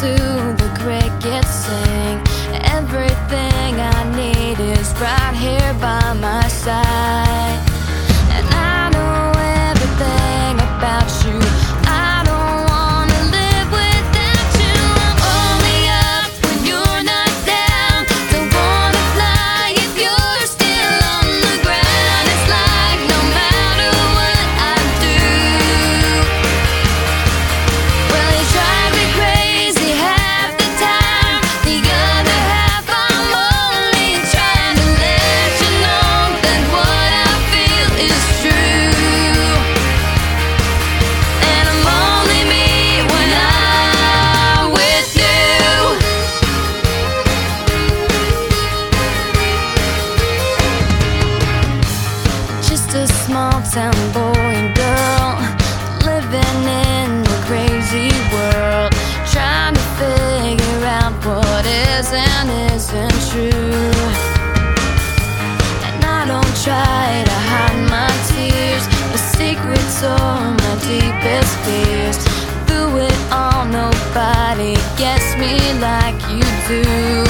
to the crickets sing. Everything I need is right here by my side. Just a small town boy and girl living in a crazy world, trying to figure out what is and isn't true. And I don't try to hide my tears, the secrets are my deepest fears. Through it all, nobody gets me like you do.